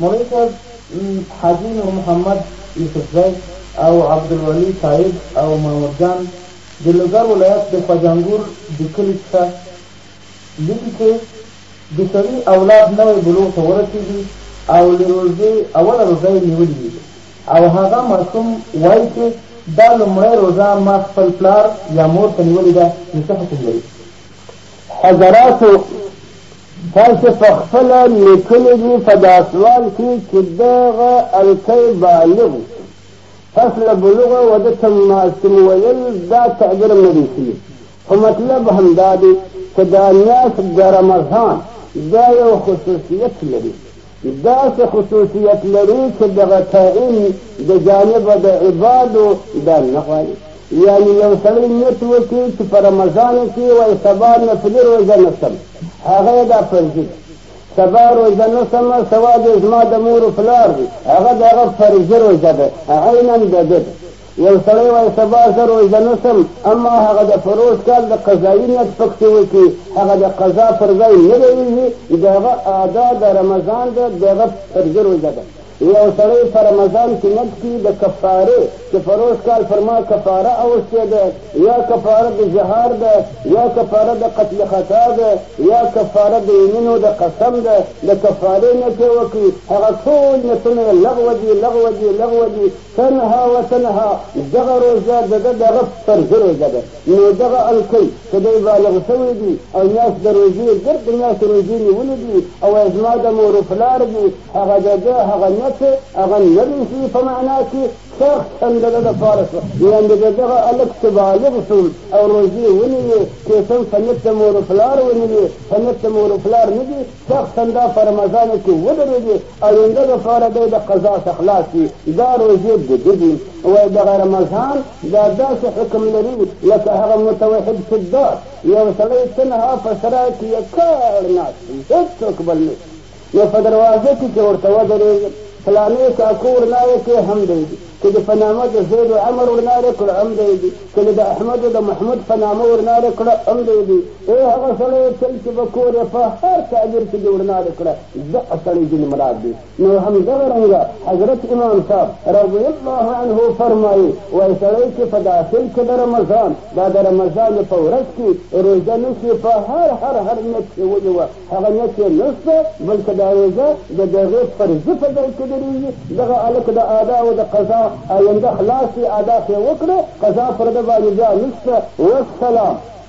مولوي صاحب حاجي نور محمد یوسفزی او عبدالولي صاحب او مامور جان د لوګر ولایت د خواجانګور د کلي څخه لیکي چې د سړي اولاد نوی بلوغ ته ورسېږي او له روژې اوله روژه یې نیولي وي او هغه ماشوم وایي چې دا لومړۍ روژه ما خپل پلار یا مور ته نیولې ده نو څه حکم لري؟ حضراتو تاسو په خپل لیکلي دي په دا سوال کې چې دغه الکی بالغ پس له بلوغه و ده ته ماشوم ویل دا تعبیر مې لیکلي خو مطلب همدا دی چې دا نیاس د رمضان دا یو خصوصیت لري دا څه خصوصیت لري چې دغه تعین د جانبه د عبادو دا نه غواړي یعنی یو سړی نیت وکړي چې په رمضان کې وایي سبا نفلي روژه نسم هغه دا فرضي سبا روژه نسم سوا د زما د مور پلار دی هغه د هغه فرضي روژه ده عینا د ده یو سړی وایي سبا زه روژه نه سم اما هغه د فروز کال د قضایي نیت پکې وکړي هغه د قضا پر ځای نه لویږي د هغه ادا د رمضان ده د هغه پر ځای روژه ده یو سړی په رمضان کې نیت کړي د کفارې چې فروز کال پر ما کفاره اوښتې ده یا کفاره د جهار ده یا کفاره د قتل خطا ده یا کفاره د یمینو د قسم ده د کفارې نیت یې وکړي هغه ټول نیتونه یې لغوه دي لغوه دي لغوه دي تنها و تنها دغه روژه د ده دغه فرضي روژه ده نو دغه الکۍ که دی بالغ شوی دی او میاشت د روژې ګرد د میاشت روژې نیولې دي او وایي زما د مور و پلار دي هغه د ده هغه نیت هغه نه نیسي په معنا کې شخصا د ده دپاره شو یعنې د دغه الک چې بالغ شو او روژې ونیوې کیسم په نیت د مور و پلار ونیوې په نیت د مور و پلار نه دي شخصا دا په رمضان کې ودرېږي آینده لپاره دی د قضا څخه خلاص وي دا روژې د ده دي وایي دغه رمضان دا داسې حکم لري لکه هغه متوحد چې دا یو سړی تنها په سرا کې یې کار ناست وي هېڅوک بل نشته نو په دروازه کې چې ورته ودرېږي فلانې کاکو ورنایې کې هم دی که د په نامه د زید عمر ورناره کړه هم دی دي که د احمد د محمود په نامه ورناره کړه هم دی دي ای هغه سړی تل چې به کور یې په هر تعبیر کې دې ورناره کړه دغه سړی ځینې مراد دی نو همدغه رنګه حضرت امام صاحب رضی الله عنه فرمایي وایي سړی چې په داخل کې د رمضان دا د رمضان په ورځ کې روژه نیسي په هر هر هر نیت کې ونیوه هغه نیت یې نشته بلکې دا روژه د دغې فرضي په ځای کې درېږي دغه هلک د ادا او د قضا آینده خلاصې ادا یې وکړې قضا پر ده باندې بیا نشته والسلام